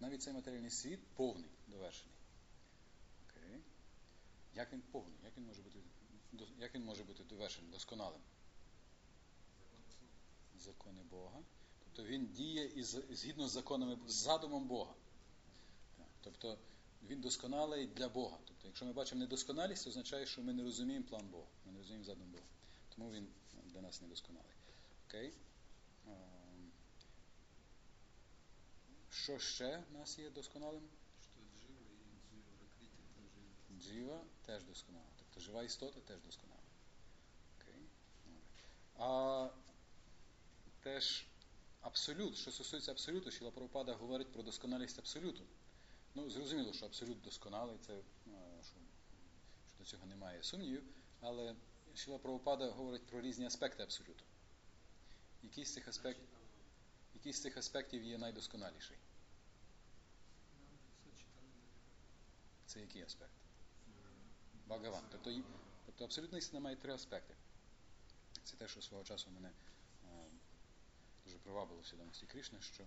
навіть цей матеріальний світ повний, довершений. Окей. Як він повний? Як він може бути, як він може бути довершеним, досконалим? Закони Бога. Тобто він діє із, згідно з законами, з задумом Бога. Тобто він досконалий для Бога. Тобто, якщо ми бачимо недосконалість, це означає, що ми не розуміємо план Бога, ми не розуміємо задум Бога. Тому він для нас недосконалий. Окей? Що ще в нас є досконалим? Что Джива и Джива Пракрити тоже Джива теж досконала. Тобто жива істота теж досконала. Окей? А теж абсолют, що стосується абсолюту, Шіла Прабхупада говорить про досконалість абсолюту. Ну, зрозуміло, що абсолют досконалий, це е, що, що до цього немає сумнівів, але Шіла Прабхупада говорить про різні аспекти абсолюту. Який з цих, аспект, який з цих аспектів є найдосконаліший? Це який аспект? Багаван. Тобто, тобто абсолютна істина має три аспекти. Це те, що свого часу мене е, дуже привабило в свідомості Кришни, що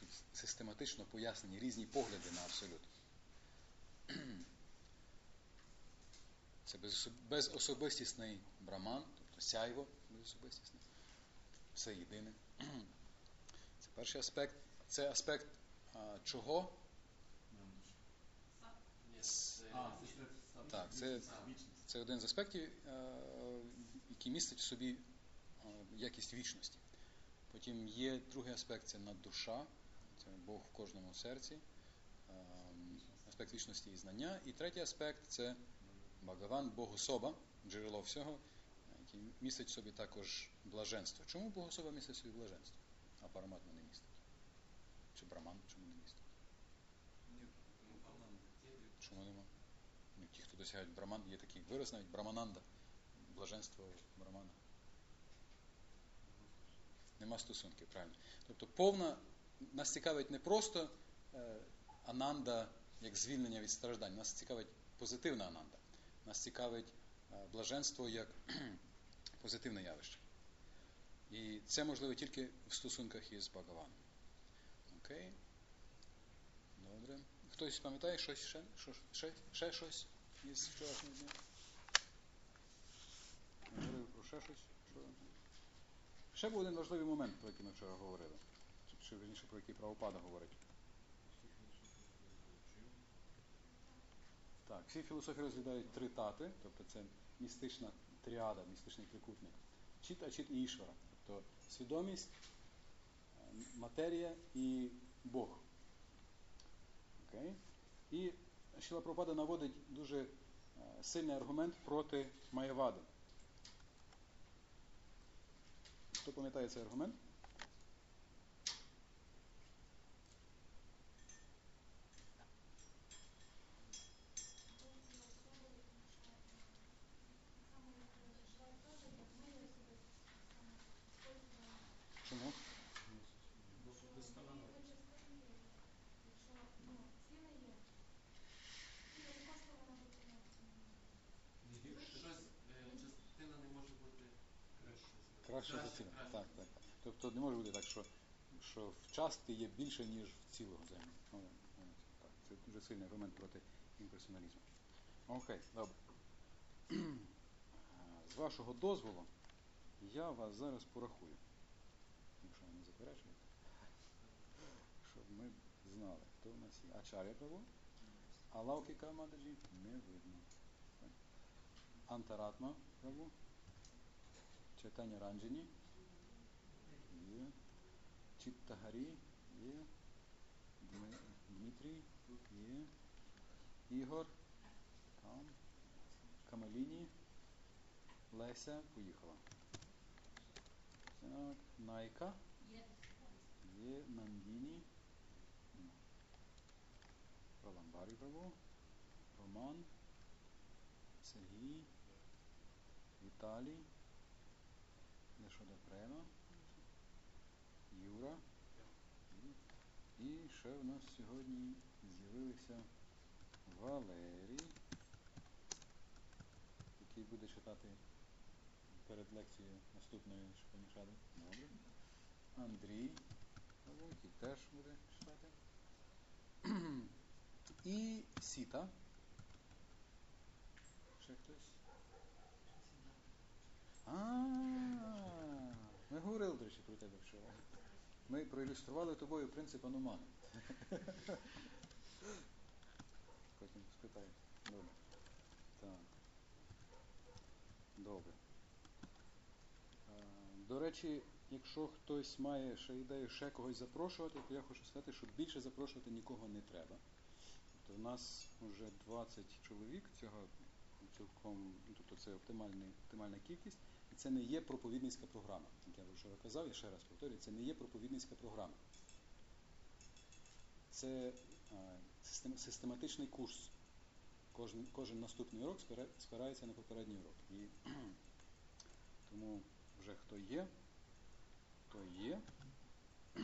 тут систематично пояснені різні погляди на абсолют. Це безособистісний браман, тобто сяйво безособистісне, все єдине. Це перший аспект. Це аспект а, С- Так, це, це один з аспектів, е, який містить в собі е, якість вічності. Потім є другий аспект це наддуша, це Бог в кожному серці, е, аспект вічності і знання. І третій аспект це Багаван, Бог особа, джерело всього, який містить в собі також блаженство. Чому Бог особа містить в собі блаженство, а параматма не містить? Чи браман чому не містить? Чому нема? Ну, ті, хто досягають браман, є такий вираз навіть брамананда, блаженство брамана. Нема стосунків, правильно. Тобто повна нас цікавить не просто е, ананда як звільнення від страждань, нас цікавить позитивна ананда. Нас цікавить е, блаженство як позитивне явище. І це можливо тільки в стосунках із Багаваном. Окей? Хтось пам'ятає щось ще? Ще, ще щось із вчорашнього дня? Говорив про ще щось? Що? Ще був один важливий момент, про який ми вчора говорили. Чи, верніше, про який правопада говорить. Так, всі філософії розглядають три тати, тобто це містична тріада, містичний трикутник. Чіт, а чіт і ішвара. Тобто свідомість, е, матерія і Бог. Окей? І Шіла Пропада наводить дуже е, сильний аргумент проти Маєвади. Хто пам'ятає цей аргумент? Чому? Щось, е, частина не може бути краще. Краще за цілим. Так, так. Тобто не може бути так, що, що в частки є більше, ніж в цілого землі. Ну, так, це дуже сильний аргумент проти імперсоналізму. Окей, добре. З вашого дозволу я вас зараз порахую. Якщо ви не заперечуєте. Щоб ми знали, хто в нас є. Ачаря Прабу, а Лаукіка Мададжі не видно. Антаратма Прабу, Читання Ранджані є. Читтагарі є. Дми- Дмитрій є. Ігор там. Камаліні. Леся поїхала. Так, Найка. Є Нандіні. Нема. Проламбарі Прабу. Роман. Сергій. Віталій. Яшода Према. Юра. І ще в нас сьогодні з'явилися Валерій, який буде читати перед лекцією наступної Шпанішади. Добре. Андрій, який теж буде читати. І сіта. Ще хтось? А, ми говорили, до речі, про тебе вчора. Ми проілюстрували тобою принцип анумани. Потім спитаємо. Добре. Так. Добре. Е, До речі, якщо хтось має ще ідею ще когось запрошувати, то я хочу сказати, що більше запрошувати нікого не треба. Тобто у нас вже 20 чоловік, цього цілком, тобто це оптимальна кількість, це не є проповідницька програма. Як я вже казав, і ще раз повторюю, це не є проповідницька програма. Це е, систематичний курс. Кожен, кожен наступний урок спирається на попередній урок. І тому вже хто є, то є.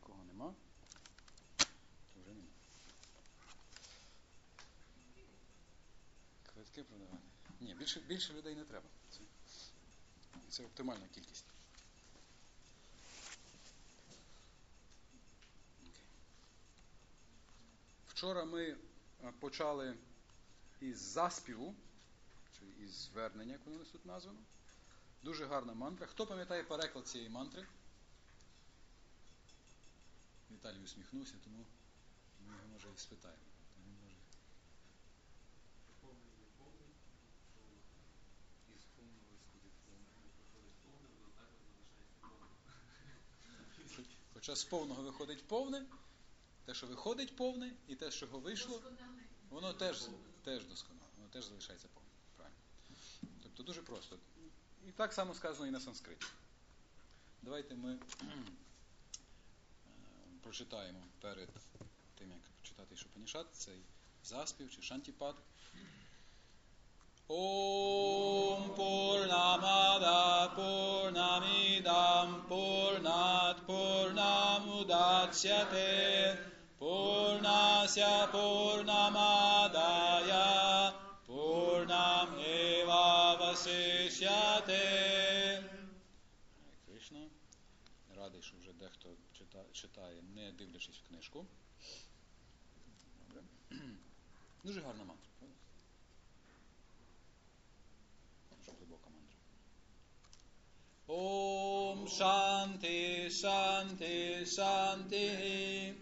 Кого нема, то вже нема. Квитки продавати. Ні, більше, більше людей не треба. Це, це оптимальна кількість. Вчора ми е, почали із заспіву, чи із звернення, як воно тут названо. Дуже гарна мантра. Хто пам'ятає переклад цієї мантри? Віталій усміхнувся, тому ми його може і спитаємо. Він може... Повний є повний, повний. Із повного висходить повне. Виходить повним, то також залишається повним. Хоча з повного виходить повне, те, що виходить повне, і те, що його вийшло, воно теж, теж досконало, воно теж залишається повним. Правильно. Тобто дуже просто. І так само сказано і на санскриті. Давайте ми е, прочитаємо перед тим, як читати Шупанішат, цей заспів чи шантіпад. Ом Пурнамада Пурнамідам Пурнат Пурнамудацяте Пурнася Пурнамадая Пурнам Ева Васишяте Кришна. Радий, що вже дехто читає, не дивлячись в книжку. Дуже гарна мантра. правда? Дуже глибока мантра. Шанти, Шанти, Шанти.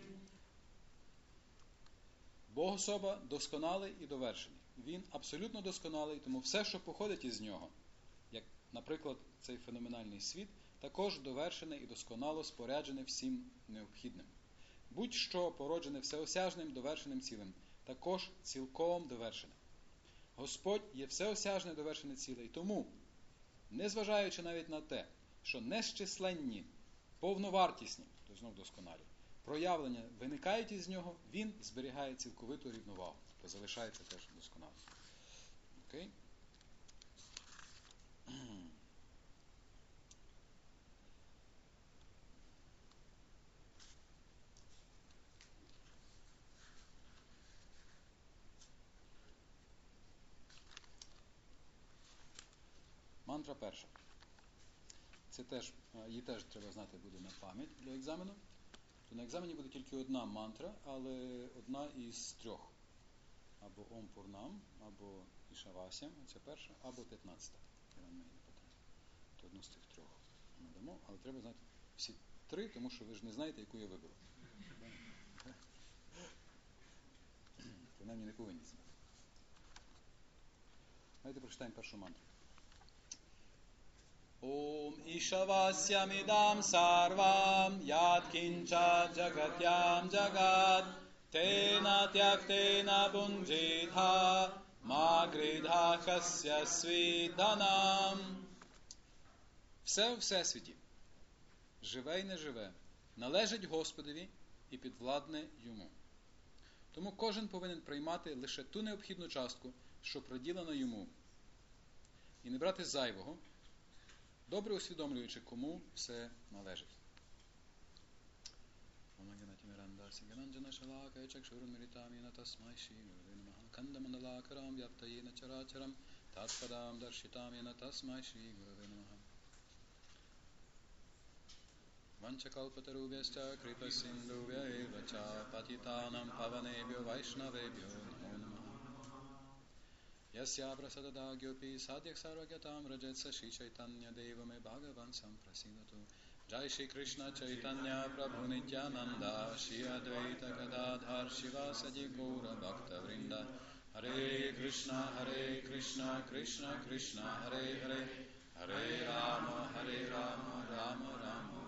Бог особа досконалий і довершений. Він абсолютно досконалий, тому все, що походить із нього, як, наприклад, цей феноменальний світ, також довершене і досконало споряджене всім необхідним. Будь-що породжене всеосяжним довершеним цілим, також цілком довершене. Господь є всеосяжне довершене ціле, і тому, незважаючи навіть на те, що нещисленні, повновартісні, то знов досконалі, проявлення виникають із нього, він зберігає цілковиту рівновагу, то залишається теж досконалим. Окей? Мантра перша. Це теж, е, її теж треба знати буде на пам'ять для екзамену. То на екзамені буде тільки одна мантра, але одна із трьох. Або Ом Пурнам, або Ішавася, це перша, або 15. То одну з цих трьох ми дамо, але треба знати всі три, тому що ви ж не знаєте, яку я виберу. Принаймні не повинні знати. Давайте прочитаємо першу мантру. Ом Ішавасямідам сарвам яткінча джагатям джагат тена тяктена бунджитха магридха хася свіданам. Все у всесвіті, живе й неживе, належить Господові і підвладне йому. Тому кожен повинен приймати лише ту необхідну частку, що приділена йому, і не брати зайвого, добре усвідомлюючи, кому все належить. Кандамандалакарам вяптаєна чарачарам татпадам даршитам яна тасмай шрі гураве намаха. Vanchakalpatarubhyascha kripasindhubhya eva cha patitanam pavanebhyo vaishnavebhyo namo namaha. यस्याप्र सददाज्ञोऽपि साध्यक् सर्वज्ञतां रजत्स श्रीचैतन्यदेव मे भगवान् सम्प्रसीदतु। जय श्रीकृष्ण चैतन्य प्रभु नित्यानन्द। श्री अद्वैत गदाधर शिवा गौरभक्तवृन्द हरे कृष्ण हरे कृष्ण कृष्ण कृष्ण, हरे हरे। हरे राम हरे राम राम राम।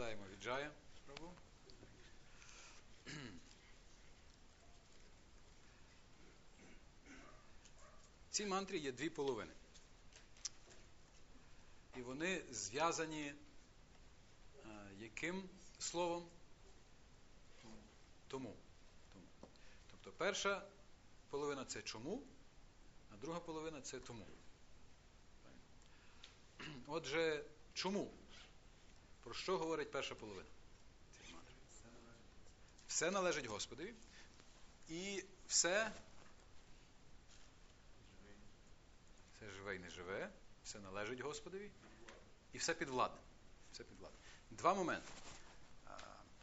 Вітаємо від Джая. Прабу. В цій мантрі є дві половини. І вони зв'язані е, яким словом? Тому. тому. Тобто перша половина це чому, а друга половина це тому. Отже, чому? Про що говорить перша половина? Все належить Господові. І все, все живе і не живе, все належить Господові. І все підвладне. Все підвладне. Два моменти.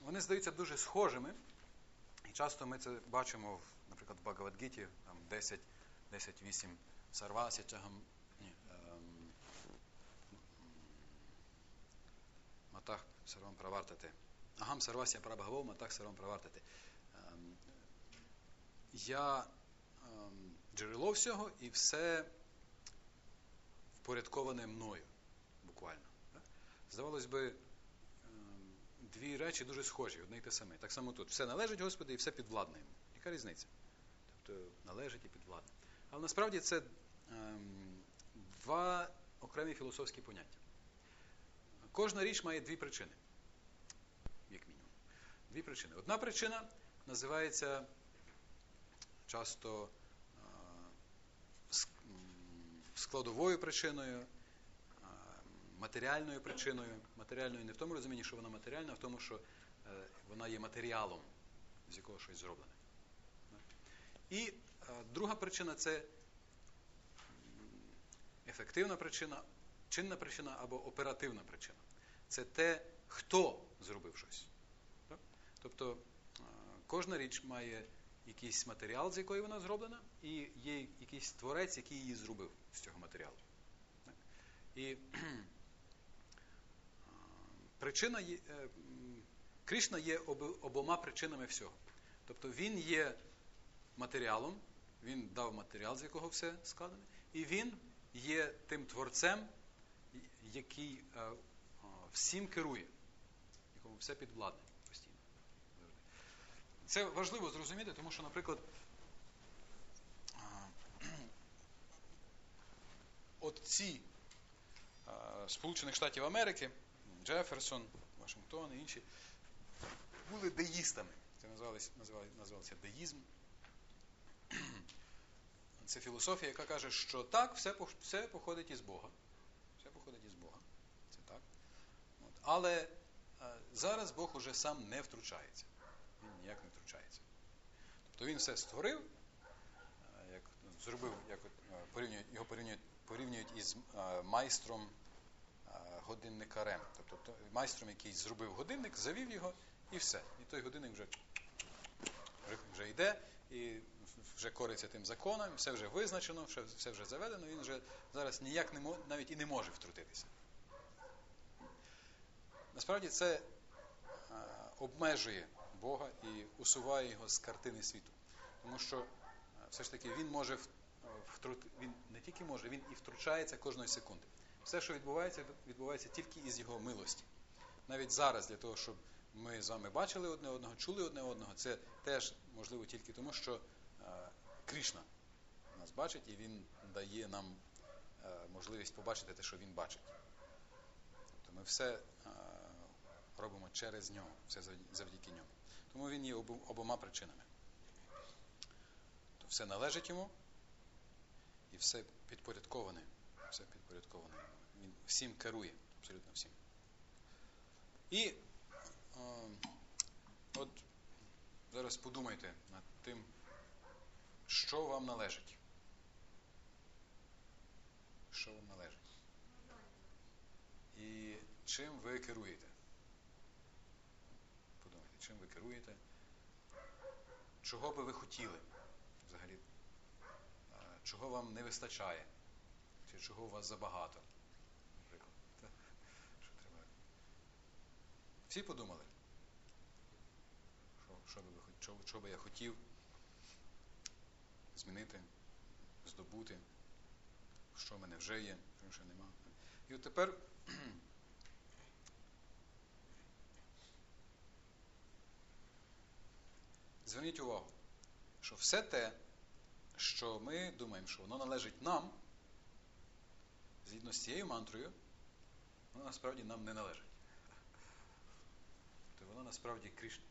Вони здаються дуже схожими. І часто ми це бачимо, наприклад, в Багавадгіті, там 10, 10.8 Сарвасya Чагам. Ні, ем, Матах сарвам правартати. Агам сарвасya прабхавов, матах сарвам правартати. Ем, Я ем, джерело всього і все впорядковане мною, буквально. Здавалось би, ем, дві речі дуже схожі, одне й те саме. Так само тут. Все належить Господи і все підвладне йому. Яка різниця? Тобто належить і підвладне. Але насправді це два окремі філософські поняття. Кожна річ має дві причини, як мінімум. Дві причини. Одна причина називається часто е, складовою причиною, е, матеріальною причиною. Матеріальною не в тому розумінні, що вона матеріальна, а в тому, що е, вона є матеріалом, з якого щось зроблене. І друга причина це ефективна причина, чинна причина або оперативна причина. Це те, хто зробив щось. Тобто е, кожна річ має якийсь матеріал, з якої вона зроблена, і є якийсь творець, який її зробив з цього матеріалу. І е, причина є, е, Кришна є обома причинами всього. Тобто він є матеріалом, він дав матеріал, з якого все складене, і він є тим творцем, який всім керує, якому все підвладне постійно. Це важливо зрозуміти, тому що, наприклад, от ці е, Сполучених Штатів Америки, Джеферсон, Вашингтон і інші, були деїстами. Це називалося деїзм. Це філософія, яка каже, що так, все, все походить із Бога. Все походить із Бога. Це так. От. Але е, зараз Бог уже сам не втручається. Він ніяк не втручається. Тобто він все створив, е, як ну, зробив, як е, порівнюють, його порівнюють, порівнюють із майстром годинникарем. Тобто майстром, який зробив годинник, завів його і все. І той годинник вже, вже, йде і вже кориться тим законом, все вже визначено, все вже заведено, він вже зараз ніяк не навіть і не може втрутитися. Насправді це е, обмежує Бога і усуває його з картини світу. Тому що е, все ж таки він може втрути, він не тільки може, він і втручається кожної секунди. Все, що відбувається, відбувається тільки із його милості. Навіть зараз, для того, щоб ми з вами бачили одне одного, чули одне одного, це теж можливо тільки тому, що е, Кришна нас бачить і він дає нам можливість побачити те, що він бачить. Тобто ми все робимо через нього, все завдяки ньому. Тому він є обома причинами. То все належить йому і все підпорядковане. Все підпорядковане. Він всім керує, абсолютно всім. І е, от зараз подумайте над тим, що вам належить? Що вам належить? І чим ви керуєте? Чим ви керуєте? Чого би ви хотіли взагалі? Чого вам не вистачає? Чи чого у вас забагато? Що треба? Всі подумали? Що, що, би ви, що, що би я хотів змінити, здобути, що в мене вже є, що нема. І от тепер зверніть увагу, що все те, що ми думаємо, що воно належить нам, згідно з цією мантрою, воно насправді нам не належить. То воно насправді Кришні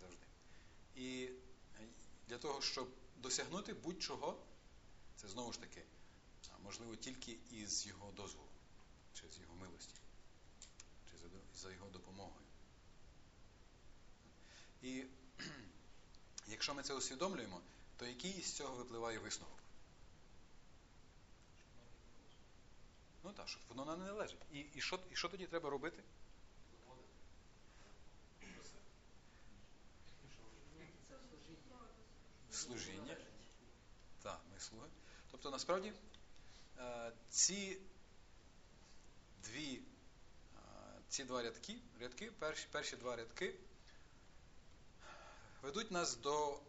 завжди. І для того, щоб досягнути будь-чого, це знову ж таки, можливо, тільки із його дозволу, чи з його милості, чи за його допомогою. І якщо ми це усвідомлюємо, то який з цього випливає висновок? Ну так, щоб воно нам не належить. І, і, що, і що тоді треба робити? Служіння. Так, ми слуги. Тобто, насправді, е, ці дві, е, ці два рядки, рядки перші, перші два рядки ведуть нас до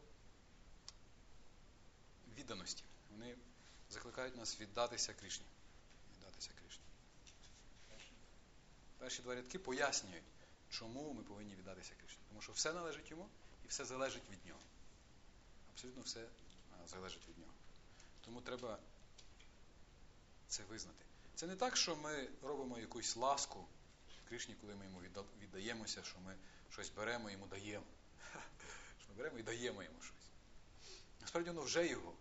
відданості. Вони закликають нас віддатися Кришні. Віддатися Кришні. Перші два рядки пояснюють, чому ми повинні віддатися Кришні. Тому що все належить йому і все залежить від нього. Абсолютно все залежить від нього. Тому треба це визнати. Це не так, що ми робимо якусь ласку Кришні, коли ми йому відда- віддаємося, що ми щось беремо і йому даємо. Беремо і даємо йому щось. Насправді воно вже його.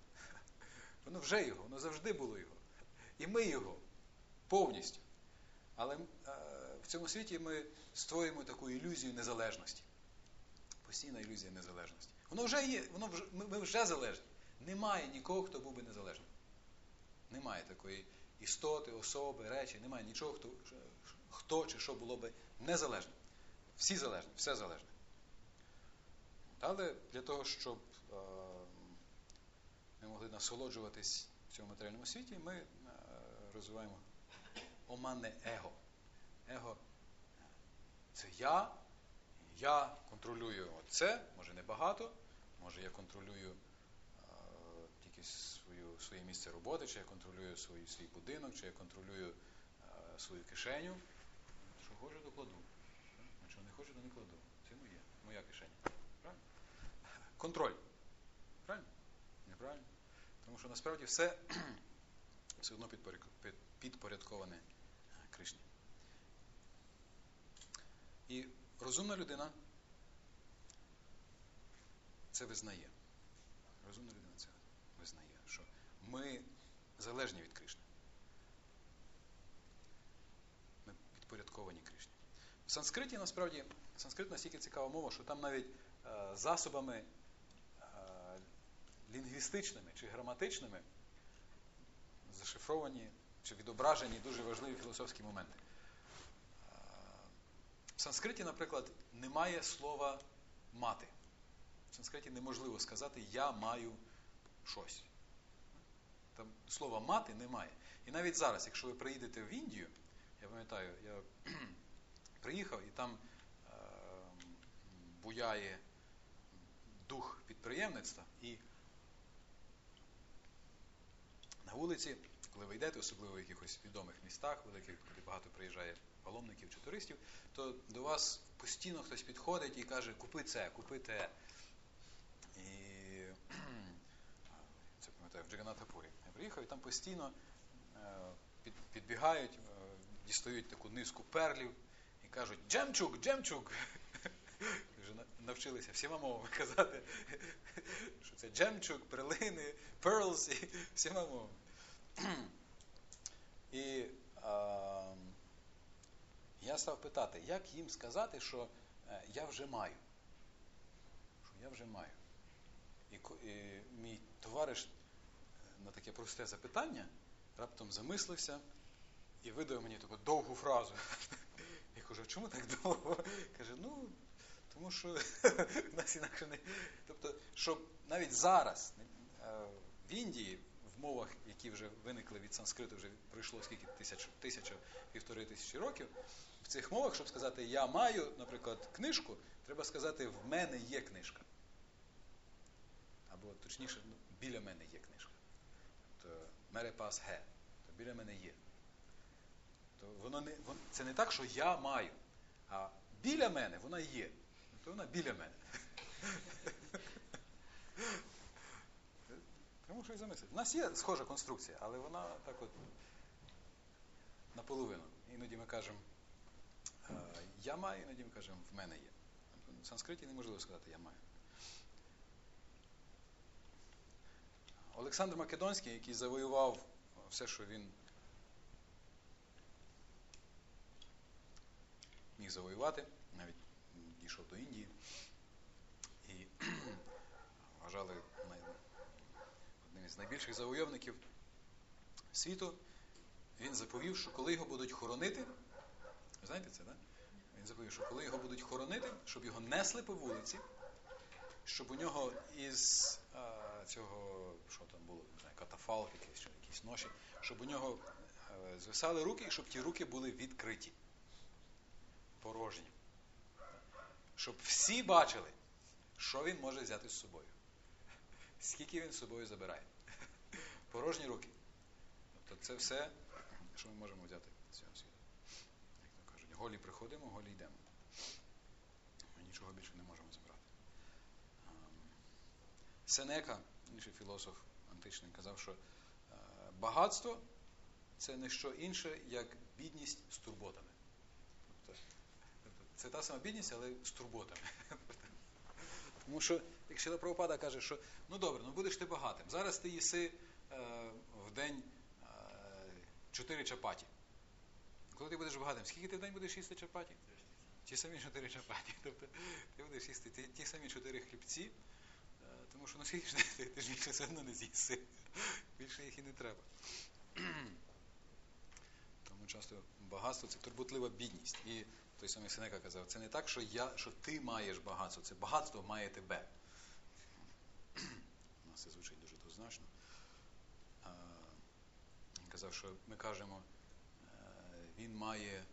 Воно вже його, воно завжди було його. І ми його повністю. Але е, в цьому світі ми створюємо таку ілюзію незалежності. Постійна ілюзія незалежності. Воно вже є, воно вже, ми, вже залежні. Немає нікого, хто був би незалежним. Немає такої істоти, особи, речі, немає нічого, хто, хто чи що було би незалежним. Всі залежні, все залежне. Але для того, щоб е, ми могли насолоджуватись в цьому матеріальному світі, ми е, розвиваємо оманне его. Его це я, я контролюю це, може не багато, може я контролюю е, тільки свою, своє місце роботи, чи я контролюю свій, свій будинок, чи я контролюю свою кишеню. Що хочу, то кладу. Якщо не хочу, то не кладу. Це моє, моя кишеня. Правильно? Контроль. Правильно? Неправильно? Тому що насправді все все одно підпорядковане е, Кришні. І розумна людина це визнає. Розумна людина це визнає, що ми залежні від Кришни. Ми підпорядковані Кришні. В санскриті насправді санскрит настільки цікава мова, що там навіть засобами е, лінгвістичними чи граматичними зашифровані чи відображені дуже важливі філософські моменти. Е, В санскриті, наприклад, немає слова мати. В санскриті неможливо сказати я маю щось. Там слова мати немає. І навіть зараз, якщо ви приїдете в Індію, я пам'ятаю, я приїхав і там е, буяє дух підприємництва, і на вулиці, коли ви йдете, особливо в якихось відомих містах, великих, куди багато приїжджає паломників чи туристів, то до вас постійно хтось підходить і каже, купи це, купи те. І це пам'ятаю в Джаганатапурі. Я приїхав і там постійно е, підбігають, е, дістають таку низку перлів і кажуть Джемчук, Джемчук. Вже навчилися всіма мовами казати, що це джемчук, перлини, pearls і всіма мовами. І а, я став питати, як їм сказати, що е, я вже маю. Що я вже маю. І, і мій товариш е, на таке просте запитання раптом замислився і видав мені таку довгу фразу. Я кажу, чому так довго? Каже, ну, тому що в нас інакше не. Тобто, щоб навіть зараз е, в Індії, в мовах, які вже виникли від санскриту, вже пройшло скільки тисяч, тисяча, півтори тисячі років, в цих мовах, щоб сказати я маю, наприклад, книжку, треба сказати в мене є книжка. Або точніше, ну, біля мене є книжка. Тобто мере ге, то біля мене є. То воно не, вон- це не так, що я маю, а біля мене вона є. То вона біля мене. Тому що замислити. У нас є схожа конструкція, але вона так от наполовину. Іноді ми кажемо е, я маю, іноді ми кажемо в мене є. Тобто В санскриті неможливо сказати я маю. Олександр Македонський, який завоював все, що він міг завоювати, навіть дійшов до Індії і вважали одним із найбільших завойовників світу. Він заповів, що коли його будуть хоронити, знаєте це, так? Він заповів, що коли його будуть хоронити, щоб його несли по вулиці, щоб у нього із а, цього, що там було, не знаю, катафалк якийсь, чи якісь ноші, щоб у нього е, звисали руки, і щоб ті руки були відкриті, порожні. Щоб всі бачили, що він може взяти з собою. Скільки він з собою забирає. Порожні руки. Тобто це все, що ми можемо взяти з цього світу. Як то кажуть, голі приходимо, голі йдемо. Ми нічого більше не можемо забрати. Ем, Сенека, інший філософ античний, казав, що е, багатство це не що інше, як бідність з турботами. Це та сама бідність, але з турботами. Тому що, як Шіла Правопада каже, що ну добре, ну будеш ти багатим. Зараз ти їси е, в день е, 4 чапаті. Коли ти будеш багатим, скільки ти в день будеш їсти чапаті? Ті самі 4 чапаті. Тобто ти будеш їсти ті, ті самі 4 хлібці, е, тому що ну скільки ж ти, ти ж більше все одно не з'їси. Більше їх і не треба. Тому часто багатство це турботлива бідність. І той самий Сенека казав, це не так, що я, що ти маєш багатство, це багатство має тебе. У нас це звучить дуже двозначно. Він казав, що ми кажемо, е, він має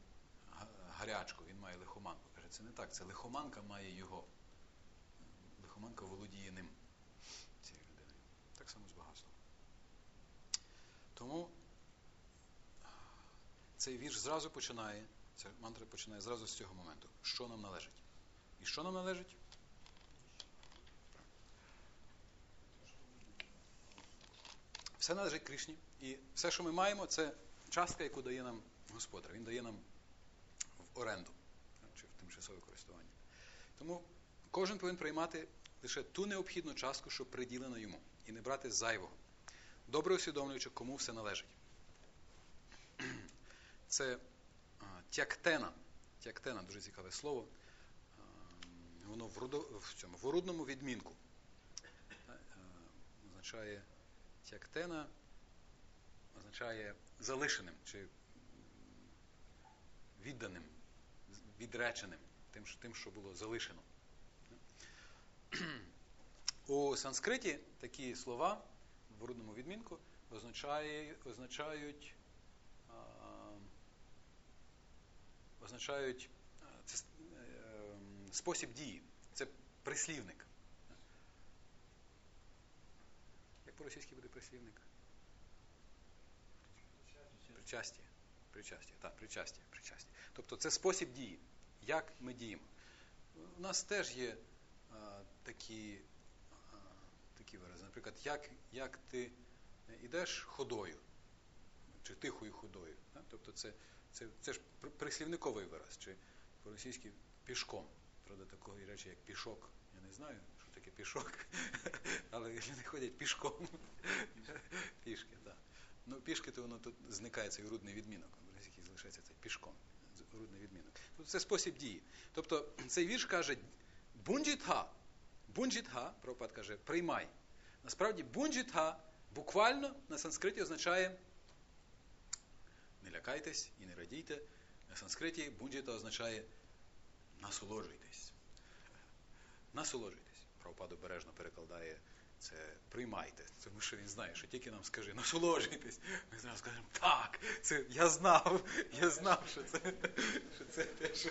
гарячку, він має лихоманку. Каже, це не так, це лихоманка має його. Лихоманка володіє ним, цією людиною. Так само з багатством. Тому цей вірш зразу починає, ця мантра починає зразу з цього моменту. Що нам належить? І що нам належить? Все належить Кришні. І все, що ми маємо, це частка, яку дає нам Господар. Він дає нам в оренду чи в тимчасове користування. Тому кожен повинен приймати лише ту необхідну частку, що приділена йому, і не брати зайвого, добре усвідомлюючи, кому все належить. Це тяктена. Тяктена дуже цікаве слово. Воно в, рудо, в цьому в орудному відмінку. Е, Означає тяктена, означає залишеним чи відданим, відреченим, тим, тим, що було залишено. У санскриті такі слова в орудному відмінку означає, означають а, означають це, е, спосіб дії. Це прислівник. Як по-російськи буде прислівник? Причастя. Причастя, так, причастя, причастя. Тобто це спосіб дії. Як ми діємо. У нас теж є а, такі, а, такі вирази. Наприклад, як, як ти йдеш ходою, чи тихою ходою. Так? Тобто це, це, це ж прислівниковий вираз, чи по-російськи пішком. Правда, такої речі, як пішок, я не знаю, що таке пішок, але люди ходять пішком. Пішки, так. Ну, пішки, то воно тут зникає цей рудний відмінок. Російській залишається цей пішком, рудний відмінок. Тобто це спосіб дії. Тобто цей вірш каже: Бунджітха, бунджітга, Прабхупад каже, приймай. Насправді бунджітга буквально на санскриті означає не лякайтесь і не радійте. На санскриті бунджіта означає насолоджуйтесь. Насолоджуйтесь. Прабхупад обережно перекладає це приймайте, тому що він знає, що тільки нам скаже, насолоджуйтесь. Ми зразу скажемо, так, це я знав, я знав, що це, що це те, що,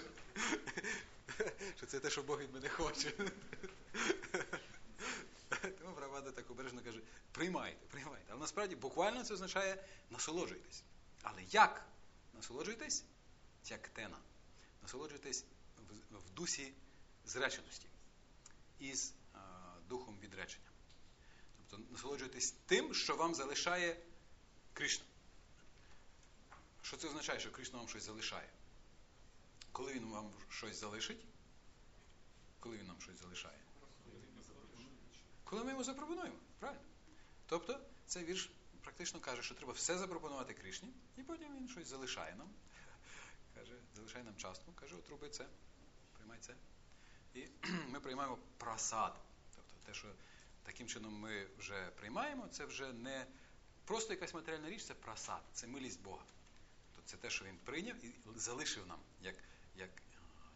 що це те, що Бог від мене хоче. Тому Прабхупада так обережно каже, приймайте, приймайте. Але насправді буквально це означає насолоджуйтесь. Але як насолоджуйтесь? Тяктена. Насолоджуйтесь в, в дусі зреченості із а, духом відречення. Тобто насолоджуйтесь тим, що вам залишає Кришна. Що це означає, що Кришна вам щось залишає? Коли він вам щось залишить? Коли він нам щось залишає? Коли ми йому запропонуємо, правильно? Тобто, цей вірш практично каже, що треба все запропонувати Кришні, і потім він щось залишає нам. Каже, залишає нам частку, каже, от роби це, приймай це. І ми приймаємо прасад. Тобто те, що таким чином ми вже приймаємо, це вже не просто якась матеріальна річ, це прасад, це милість Бога. Тобто це те, що він прийняв і залишив нам як, як,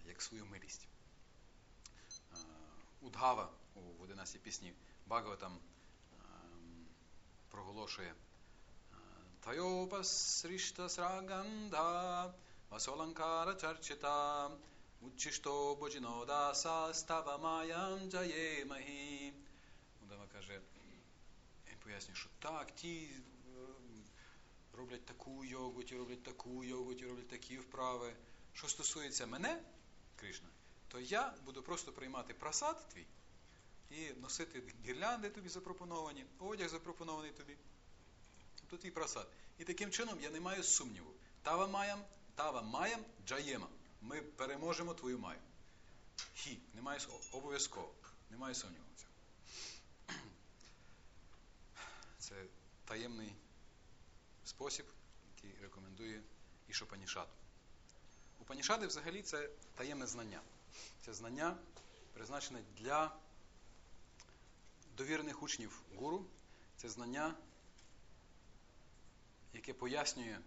як свою милість. Удгава в 11 пісні Багаватам проголошує Тайопасрішта сраганда Васоланкара чарчита Учишто боджінодаса става маям джаємахі. Удава каже, він пояснює, що так, ті роблять таку йогу, ті роблять таку йогу, ті роблять такі вправи. Що стосується мене, Кришна, то я буду просто приймати просад твій і носити гірлянди тобі запропоновані, одяг запропонований тобі. Тобто твій просад. І таким чином я не маю сумніву. Тава маям, тава маям, джаєма. Ми переможемо твою маю. Хі, немає обов'язково. Немає сумніву. Це таємний спосіб, який рекомендує Ішопанішат. Упанішади взагалі це таємне знання. Це знання призначене для довірених учнів гуру. Це знання, яке пояснює,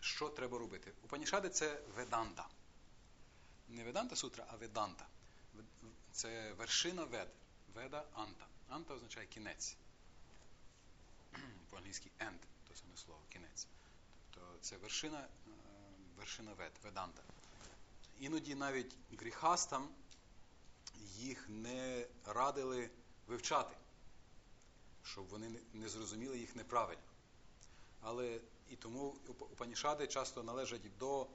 що треба робити. Упанішади це веданта. Не веданта сутра, а веданта. Це вершина вед. Веда анта. Анта означає кінець. По-англійськи end, то саме слово, кінець. Тобто це вершина, вершина вед, веданта. Іноді навіть гріхастам їх не радили вивчати, щоб вони не зрозуміли їх неправильно. Але і тому Упанішади часто належать до е,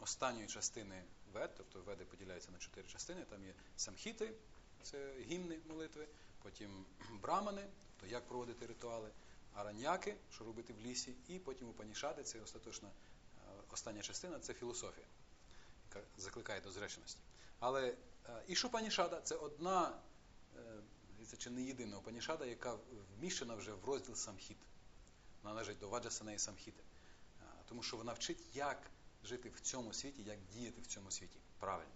останньої частини вед, тобто веди поділяються на чотири частини. Там є самхіти, це гімни молитви, потім брамани, тобто як проводити ритуали, араньяки, що робити в лісі, і потім Упанішади, це остаточна остання частина це філософія, яка закликає до зреченості. Але Ішупанішада це одна, це чи не єдина Упанішада, яка вміщена вже в розділ самхіт. Вона належить до Ваджасанеї самхіти. Тому що вона вчить, як жити в цьому світі, як діяти в цьому світі. Правильно.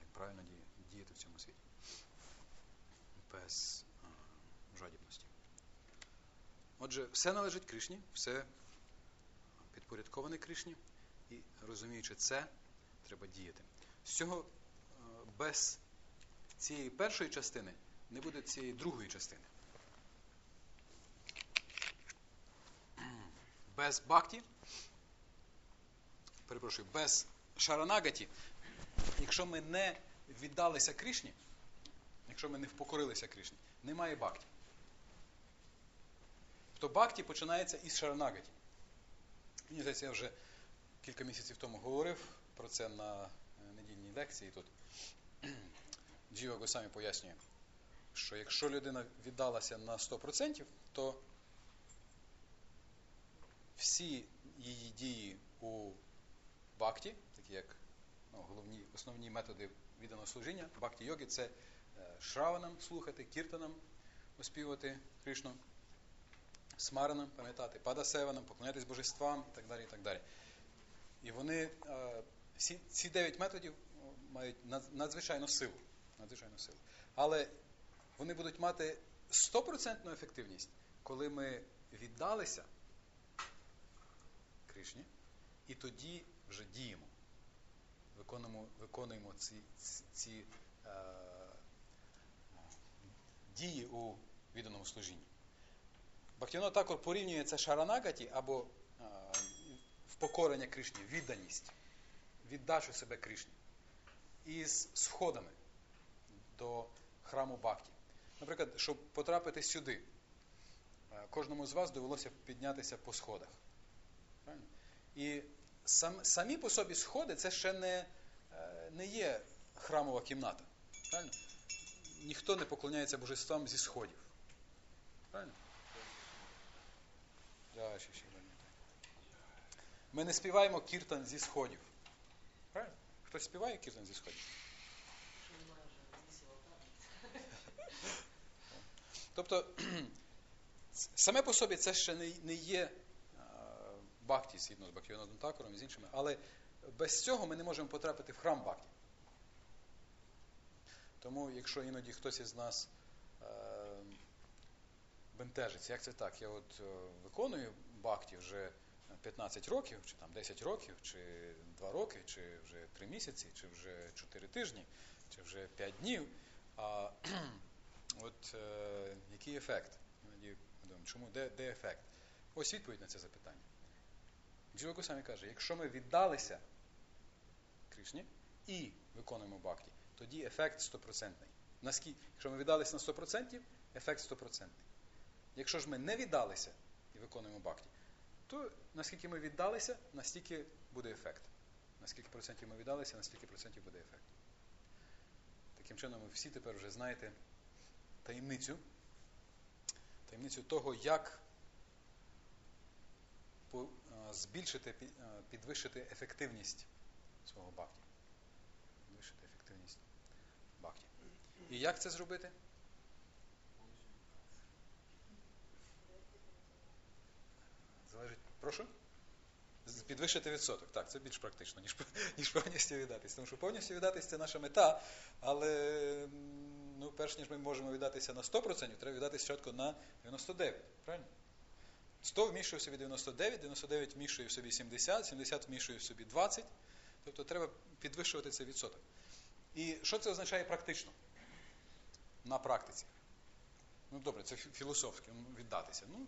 Як правильно діяти в цьому світі. Без жадібності. Отже, все належить Кришні, все підпорядковане Кришні, і розуміючи це, треба діяти. З цього без цієї першої частини не буде цієї другої частини. Без бхакті, перепрошую, без шаранагаті, якщо ми не віддалися Кришні, якщо ми не впокорилися Кришні, немає бхакті. То бхакті починається із шаранагаті. Мені здається, я вже кілька місяців тому говорив про це на лекції тут. Джіва Госамі пояснює, що якщо людина віддалася на 100%, то всі її дії у бхакті, такі як ну, головні, основні методи відданого служіння, бхакті йоги це шраванам слухати, кіртанам оспівати Кришну, смаранам пам'ятати, падасеванам, поклонятись божествам і так далі. І так далі. І вони, ці, ці дев'ять методів мають надзвичайну силу. Надзвичайну силу. Але вони будуть мати 100% ефективність, коли ми віддалися Кришні, і тоді вже діємо. Виконуємо, виконуємо ці, ці, ці е, дії у відданому служінні. Бхактівно також порівнює це шаранагаті або е, впокорення Кришні, відданість, віддачу себе Кришні із сходами до храму Бхакті. Наприклад, щоб потрапити сюди, е, кожному з вас довелося піднятися по сходах. Правильно? І сам, самі по собі сходи це ще не, е, не є храмова кімната. Правильно? Ніхто не поклоняється божествам зі сходів. Правильно? Ми не співаємо кіртан зі сходів. Правильно? Хтось співає кіртан зі сходів? Тобто, саме по собі це ще не, є е, бхакті, згідно з Бхактівінодом Такором і з іншими, але без цього ми не можемо потрапити в храм бхакті. Тому, якщо іноді хтось із нас е, бентежиться, як це так? Я от е, виконую бхакті вже 15 років, чи там 10 років, чи 2 роки, чи вже 3 місяці, чи вже 4 тижні, чи вже 5 днів. А от е, який ефект? Чому, де, де ефект? Ось відповідь на це запитання. Джива Госамі каже, якщо ми віддалися Кришні і виконуємо бхакті, тоді ефект стопроцентний. Якщо ми віддалися на 100%, ефект 100%. Якщо ж ми не віддалися і виконуємо бхакті, то наскільки ми віддалися, настільки буде ефект. Наскільки процентів ми віддалися, настільки процентів буде ефект. Таким чином, ви всі тепер вже знаєте таємницю, таємницю того, як збільшити, підвищити ефективність свого бхакті. Підвищити ефективність бхакті. І як це зробити? Залежить. Прошу? Підвищити відсоток. Так, це більш практично, ніж, ніж повністю віддатись. Тому що повністю віддатись це наша мета, але ну, перш ніж ми можемо віддатися на 100%, треба віддатися спочатку на 99%. Правильно? 100 вміщує в собі 99, 99 вміщує в собі 70, 70 вміщує в собі 20. Тобто треба підвищувати цей відсоток. І що це означає практично? На практиці. Ну добре, це фі- філософське ну, віддатися. Ну,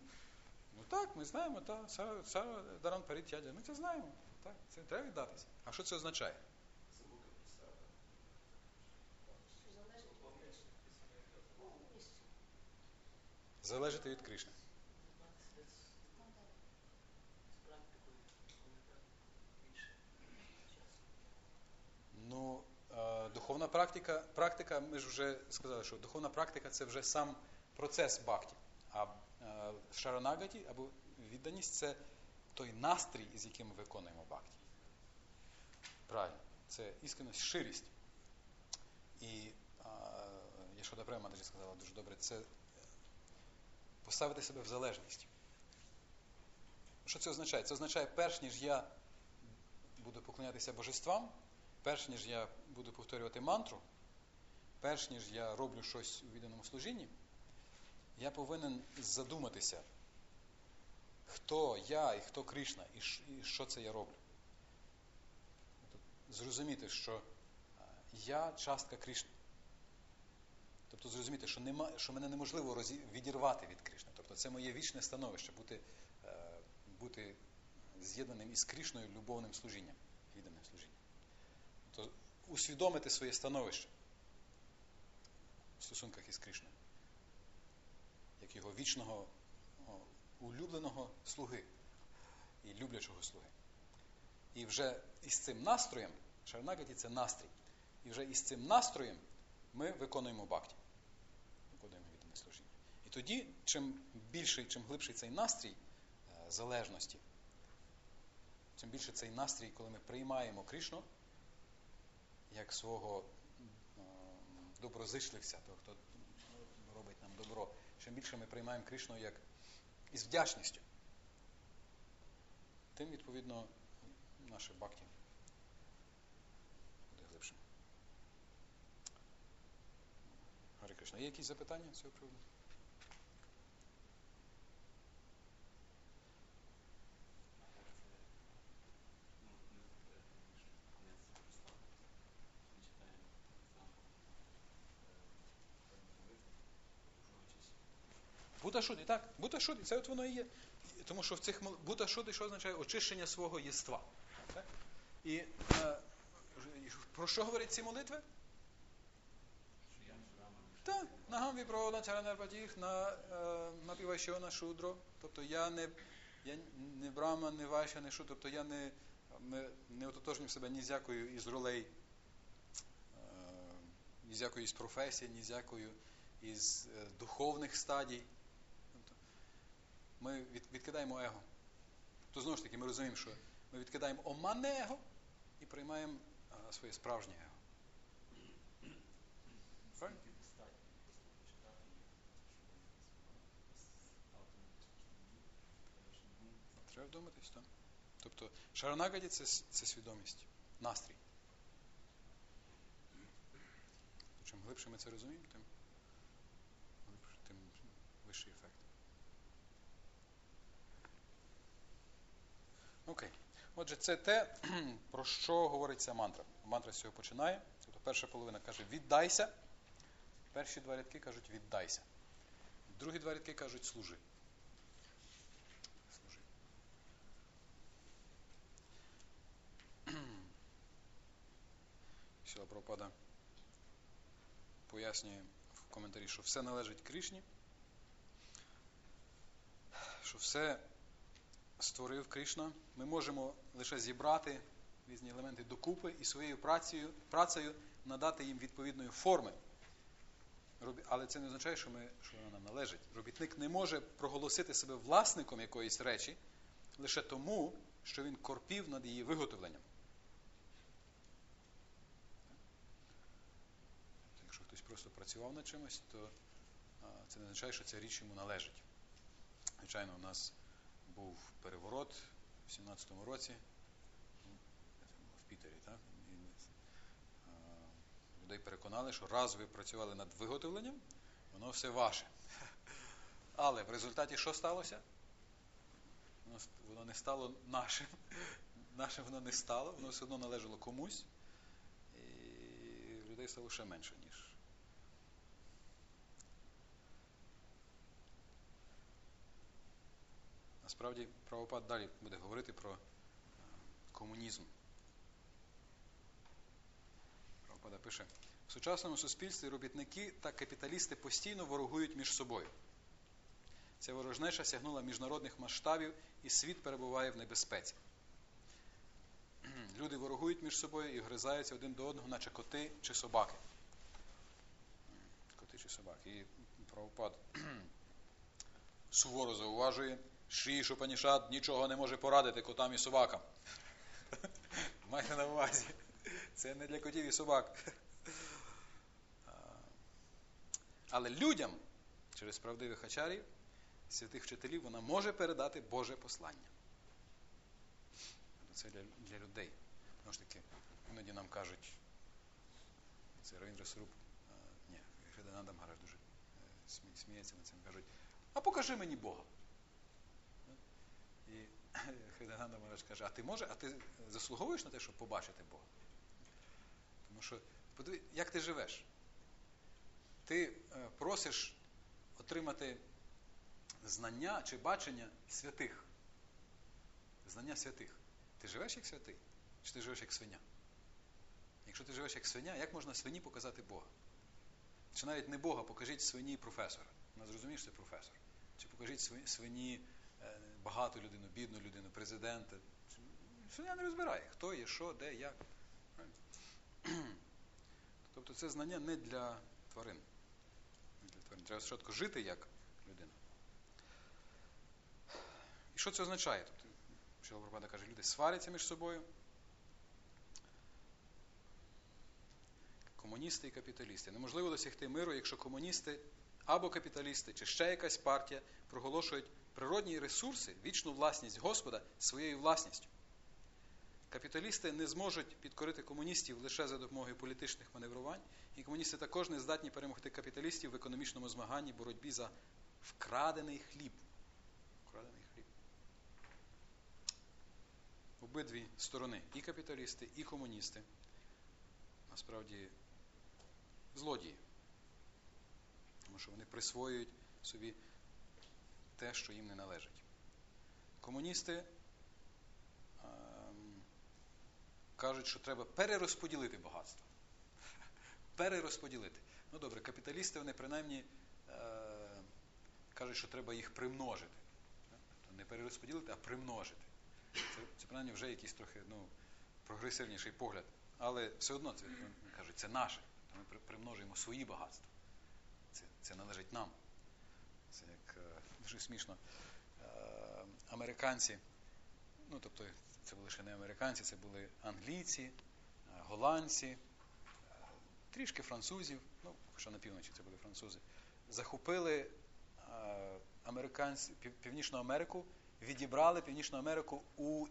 ну так, ми знаємо, та, са, са, даран парітядя. Ми це знаємо. Так, це треба віддатися. А що це означає? Залежати від Кришни. Ну, духовна практика, практика, ми ж вже сказали, що духовна практика це вже сам процес бхакті. А е, шаранагаті або відданість це той настрій, із яким ми виконуємо бхакті. Правильно, це іскреність, щирість. І е, Яшода Према даже сказала дуже добре, це поставити себе в залежність. Що це означає? Це означає, перш ніж я буду поклонятися божествам, перш ніж я буду повторювати мантру, перш ніж я роблю щось у відданому служінні, я повинен задуматися, хто я і хто Кришна, і що це я роблю. Тобто Зрозуміти, що я частка Кришни. Тобто зрозуміти, що, нема, що мене неможливо відірвати від Кришни. Тобто це моє вічне становище, бути, е, бути з'єднаним із Кришною любовним служінням, відданим служінням. Тобто усвідомити своє становище в стосунках із Кришною, як його вічного улюбленого слуги і люблячого слуги. І вже із цим настроєм, Шарнагаті це настрій, і вже із цим настроєм ми виконуємо бхакті, виконуємо віддане служіння. І тоді, чим більший, чим глибший цей настрій е, залежності, чим більше цей настрій, коли ми приймаємо Кришну як свого доброзичливця, того, хто робить нам добро, чим більше ми приймаємо Кришну як із вдячністю, тим, відповідно, наше бакті буде глибшим. Гарі Кришна, є якісь запитання з цього приводу? Буташуди, так, буташуди, це от воно і є. Тому що в цих буташуди, що означає очищення свого єства. Так? І е, про що говорять ці молитви? Так, на гамві про чаранарпатіх, на е, шудро. Тобто я не, я не брама, не вайша, не шу, тобто я не, не, не ототожнюю себе ні з якою із ролей, е, ні з якою із професій, ні з якою із е, духовних стадій. Ми від, відкидаємо его. То знову ж таки ми розуміємо, що ми відкидаємо оманне его і приймаємо е, своє справжнє его. Треба вдуматись, так. Тобто шаранагаді це, це свідомість, настрій. Чим глибше ми це розуміємо, тим, глибше, тим вищий ефект. Окей. Отже, це те, про що говорить ця мантра. Мантра з цього починає. Тобто перша половина каже віддайся. Перші два рядки кажуть віддайся. Другі два рядки кажуть служи. Служи. Сіла Пропада пояснює в коментарі, що все належить Кришні, що все створив Кришна. Ми можемо лише зібрати різні елементи докупи і своєю працею, працею надати їм відповідної форми. Але це не означає, що, ми, що вона нам належить. Робітник не може проголосити себе власником якоїсь речі лише тому, що він корпів над її виготовленням. Якщо хтось просто працював над чимось, то це не означає, що ця річ йому належить. Звичайно, у нас був переворот в 17-му році ну, в Пітері, так? І, людей переконали, що раз ви працювали над виготовленням, воно все ваше. Але в результаті що сталося? Воно, не стало нашим. Нашим воно не стало, воно все одно належало комусь. І людей стало ще менше, ніж. Насправді, правопад далі буде говорити про комунізм. Правопада пише: в сучасному суспільстві робітники та капіталісти постійно ворогують між собою. Ця ворожнеча сягнула міжнародних масштабів, і світ перебуває в небезпеці. Люди ворогують між собою і гризаються один до одного, наче коти чи собаки. Коти чи собаки. І правопад суворо зауважує, Шрі Шупанішад нічого не може порадити котам і собакам. Майте на увазі. Це не для котів і собак. Але людям через правдивих ачарів, святих вчителів, вона може передати Боже послання. Це для, для людей. Знову ж таки, іноді нам кажуть, це Равіндра Саруп, ні, Хридананда Мгараш дуже е, сміється над цим, кажуть, а покажи мені Бога. Хридананда Мгараш каже, а ти може, а ти заслуговуєш на те, щоб побачити Бога? Тому що, подиви, як ти живеш? Ти е, просиш отримати знання чи бачення святих. Знання святих. Ти живеш як святий? Чи ти живеш як свиня? Якщо ти живеш як свиня, як можна свині показати Бога? Чи навіть не Бога, покажіть свині професора. Вона зрозуміє, що це професор. Чи покажіть сви- свині багату людину, бідну людину, президента. Свиня не розбирає, хто є, що, де, як. Тобто це знання не для тварин. Не для тварин. Треба спочатку жити як людина. І що це означає? Тобто, Шила Прабхупада каже, люди сваряться між собою. Комуністи і капіталісти. Неможливо досягти миру, якщо комуністи або капіталісти, чи ще якась партія проголошують природні ресурси, вічну власність Господа своєю власністю. Капіталісти не зможуть підкорити комуністів лише за допомогою політичних маневрувань, і комуністи також не здатні перемогти капіталістів в економічному змаганні боротьбі за вкрадений хліб. Вкрадений хліб. Обидві сторони, і капіталісти, і комуністи, насправді злодії. Тому що вони присвоюють собі те, що їм не належить. Комуністи ем, кажуть, що треба перерозподілити багатство. Перерозподілити. Ну добре, капіталісти вони принаймні е, кажуть, що треба їх примножити. Тобто не перерозподілити, а примножити. Це, це принаймні вже якийсь трохи ну, прогресивніший погляд. Але все одно це кажуть, це наше. Ми примножуємо свої багатства. Це, належить нам. Це як е, дуже смішно. Е, американці, ну тобто це були ще не американці, це були англійці, е, голландці, трішки французів, ну, хоча на півночі це були французи, захопили американці, Північну Америку, відібрали Північну Америку у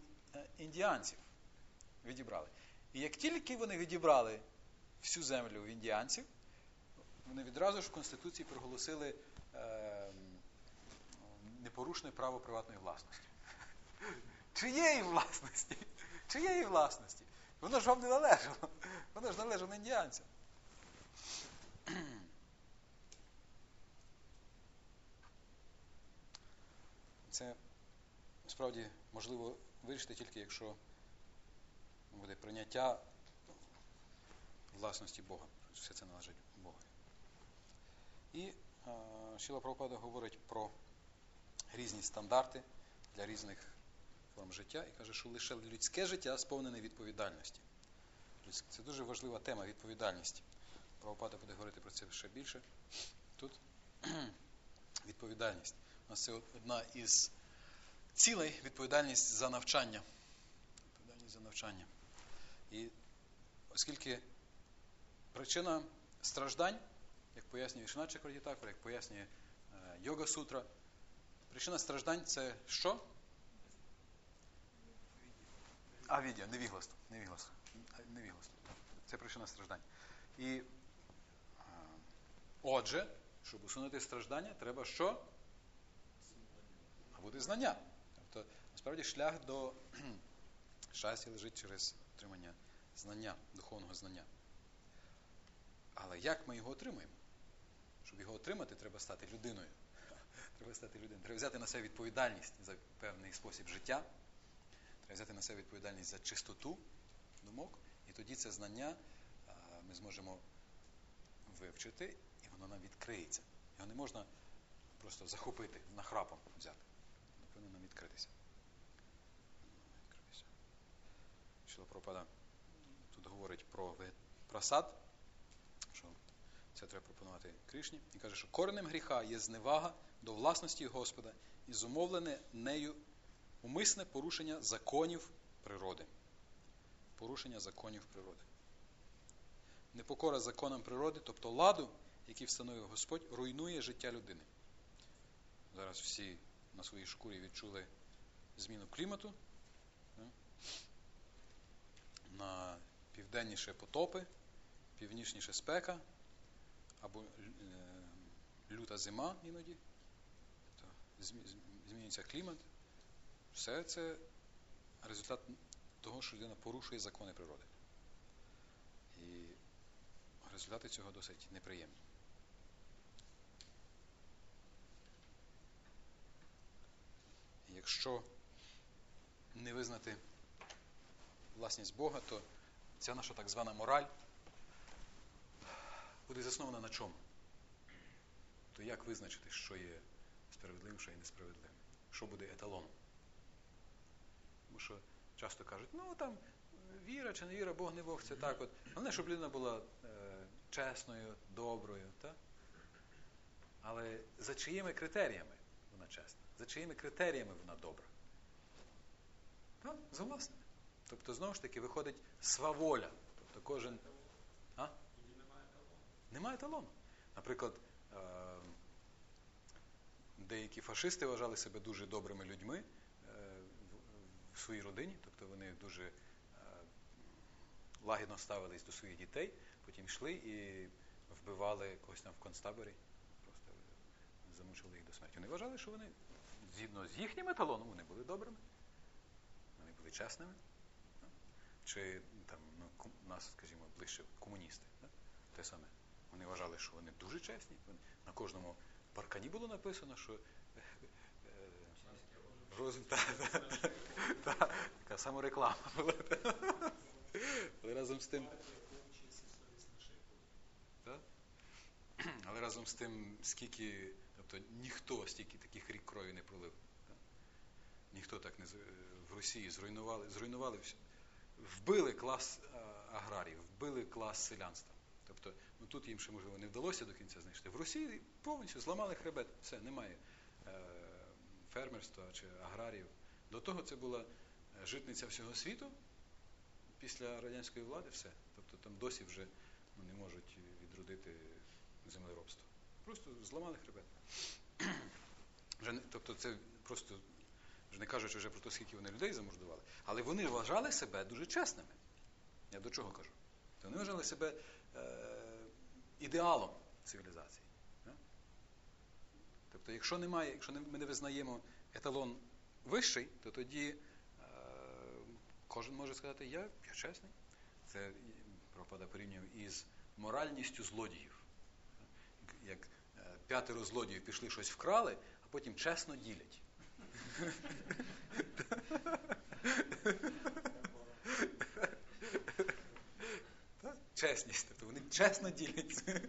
індіанців. Відібрали. І як тільки вони відібрали всю землю у індіанців, вони відразу ж в Конституції проголосили е, непорушне право приватної власності. Чиєї власності? Чиєї власності? Воно ж вам не належало. Воно ж належало індіанцям. Це справді можливо вирішити тільки якщо буде прийняття власності Бога. Все це належить. І е, Шіла Прабхупада говорить про різні стандарти для різних форм життя і каже, що лише людське життя сповнене відповідальності. Це дуже важлива тема відповідальність. Прабхупада буде говорити про це ще більше. Тут відповідальність. У нас це одна із цілей відповідальність за навчання. Відповідальність за навчання. І оскільки причина страждань, як пояснює Шнача Крадітакур, як пояснює е, Йога Сутра, причина страждань це що? Авідія, невігластво. Невігластво. Невігластво. Це причина страждань. І е, отже, щоб усунути страждання, треба що? А буде знання. Тобто, насправді, шлях до щастя лежить через отримання знання, духовного знання. Але як ми його отримаємо? Щоб його отримати, треба стати людиною. Треба стати людиною. Треба взяти на себе відповідальність за певний спосіб життя. Треба взяти на себе відповідальність за чистоту думок. І тоді це знання ми зможемо вивчити, і воно нам відкриється. Його не можна просто захопити, нахрапом взяти. Воно нам відкритися. Відкритися. Шіла Пропада тут говорить про просад, це треба пропонувати Кришні, і каже, що коренем гріха є зневага до власності Господа і зумовлене нею умисне порушення законів природи. Порушення законів природи. Непокора законам природи, тобто ладу, який встановив Господь, руйнує життя людини. Зараз всі на своїй шкурі відчули зміну клімату. На південніше потопи, північніше спека, або е, люта зима іноді. То змі- змі- Змінюється клімат. Все це результат того, що людина порушує закони природи. І результати цього досить неприємні. Якщо не визнати власність Бога, то ця наша так звана мораль буде заснована на чому? То як визначити, що є справедливим, що є несправедливим? Що буде еталоном? Тому що часто кажуть, ну там віра чи не віра, Бог не Бог, це так от. Головне, щоб людина була е, чесною, доброю. Так? Але за чиїми критеріями вона чесна? За чиїми критеріями вона добра? Так, за власними. Тобто, знову ж таки, виходить сваволя. Тобто кожен. Немає талону. Наприклад, е, деякі фашисти вважали себе дуже добрими людьми е, в- своїй родині, тобто вони дуже е, лагідно ставились до своїх дітей, потім йшли і вбивали когось там в концтаборі, просто замучили їх до смерті. Вони вважали, що вони згідно з їхнім еталоном вони були добрими, вони були чесними. Чи там ну, нас, скажімо, ближче комуністи. Те саме. Вони вважали, що вони дуже чесні. На кожному паркані було написано, що е, та, така самореклама була. Але разом з тим. Але разом з тим, скільки, тобто ніхто стільки таких рік крові не пролив. Ніхто так не з- в Росії зруйнували, зруйнували. Вбили клас а, аграріїв, вбили клас селянства. Тобто, ну тут їм ще можливо не вдалося до кінця знищити. В Росії повністю зламали хребет. Все, немає е, фермерства чи аграріїв. До того це була е, житниця всього світу. Після радянської влади все. Тобто там досі вже ну, не можуть відродити землеробство. Просто зламали хребет. Вже тобто це просто, вже не кажучи вже про те, скільки вони людей замордували, але вони вважали себе дуже чесними. Я до чого кажу? Вони вважали себе ідеалом цивілізації. Тобто, якщо немає, якщо ми не визнаємо еталон вищий, то тоді е, кожен може сказати, я, я чесний. Це пропада порівнював із моральністю злодіїв. Як е, п'ятеро злодіїв пішли щось вкрали, а потім чесно ділять. Чесність. Чесно діляться.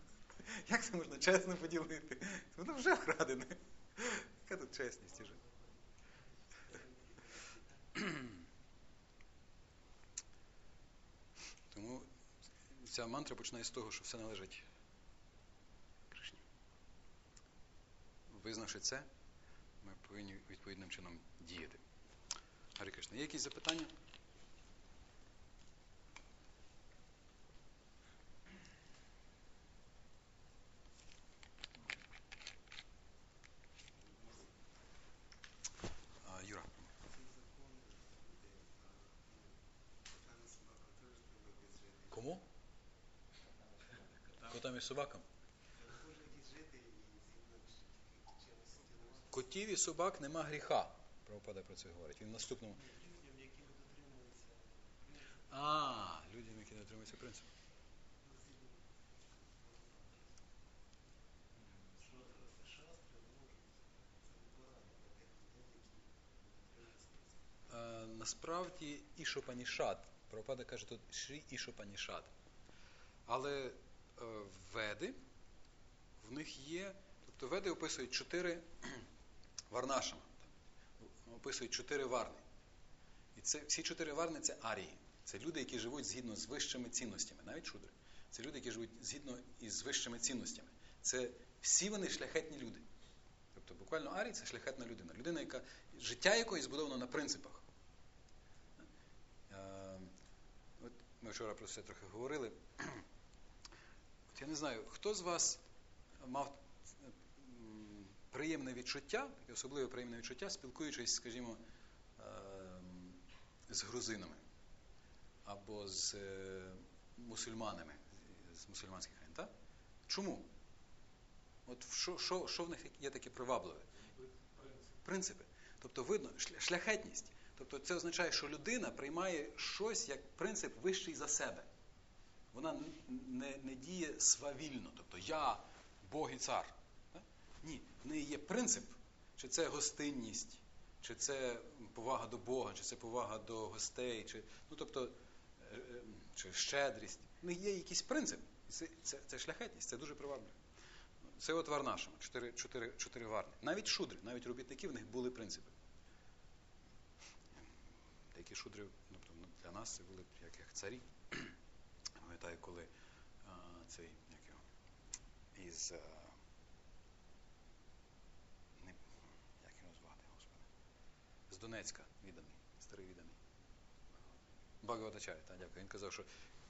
Як це можна чесно поділити? Воно вже вкрадене. Яка тут чесність уже? Тому ця мантра починає з того, що все належить Кришні. Визнавши це, ми повинні відповідним чином діяти. Гарі Кришна, є якісь запитання? А, Юра. Кому? Котам і собакам. Котів і собак нема гріха. Правопада про це говорить. Він в наступному. А, людям, які не дотримуються принципу. Е, насправді Ішопанішад. Правопада каже тут Шрі Ішопанішад. Але веди, в них є, тобто веди описують чотири варнашами, описують чотири варни. І це, всі чотири варни це арії. Це люди, які живуть згідно з вищими цінностями, навіть шудри. Це люди, які живуть згідно із вищими цінностями. Це всі вони шляхетні люди. Тобто буквально арій це шляхетна людина. Людина, яка життя якої збудовано на принципах. Е, От ми вчора про це трохи говорили. Я не знаю, хто з вас мав приємне відчуття, таке особливе приємне відчуття, спілкуючись, скажімо, ем, з грузинами або з е, мусульманами з мусульманських країн. Так? Чому? От що, що, що в них є таке привабливе? Принципи. Тобто видно, шляхетність. Тобто це означає, що людина приймає щось як принцип вищий за себе. Вона не, не діє свавільно, тобто я Бог і цар. Ні, в неї є принцип, чи це гостинність, чи це повага до Бога, чи це повага до гостей, чи, ну, тобто, е, е, чи щедрість. В них є якийсь принцип. Це, це, це шляхетність, це дуже привабливо. Це от варнашами, чотири, чотири, чотири варни. Навіть шудри, навіть робітники, в них були принципи. Деякі шудри, тобто, для нас це були як, як царі. Пам'ятаю, коли а, цей, як його, із. А, не, як його звати, Господи? З Донецька відданий, старий відданий. Багаватачарі, так, дякую. Він казав, що